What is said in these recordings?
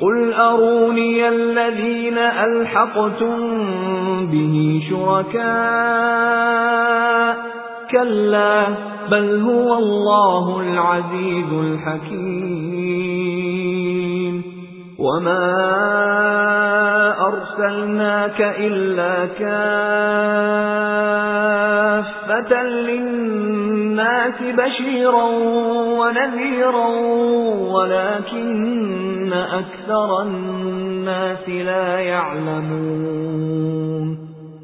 قل أروني الذين ألحقتم به شركاء كلا بل هو الله العزيز الحكيم وما أرسلناك إلا كافة للناس بشيرا ونذيرا ولكن أكثر الناس لا يعلمون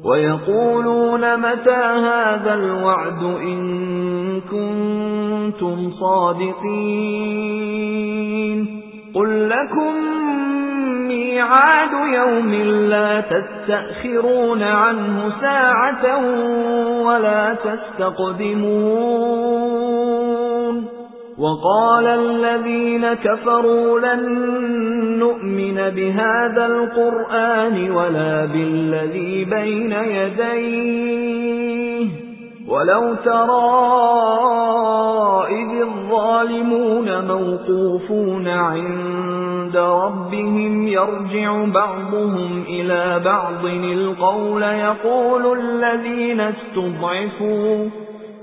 ويقولون متى هذا الوعد إن كنتم صادقين قل لكم ميعاد يوم لا تستأخرون عنه ساعة ولا تستقدمون وقال الذين كفروا لن نؤمن بهذا القرآن ولا بالذي بين يديه. ولو ترى إذ الظالمون موقوفون عند ربهم يرجع بعضهم إلى بعض. القول يقول الذين استضعفوا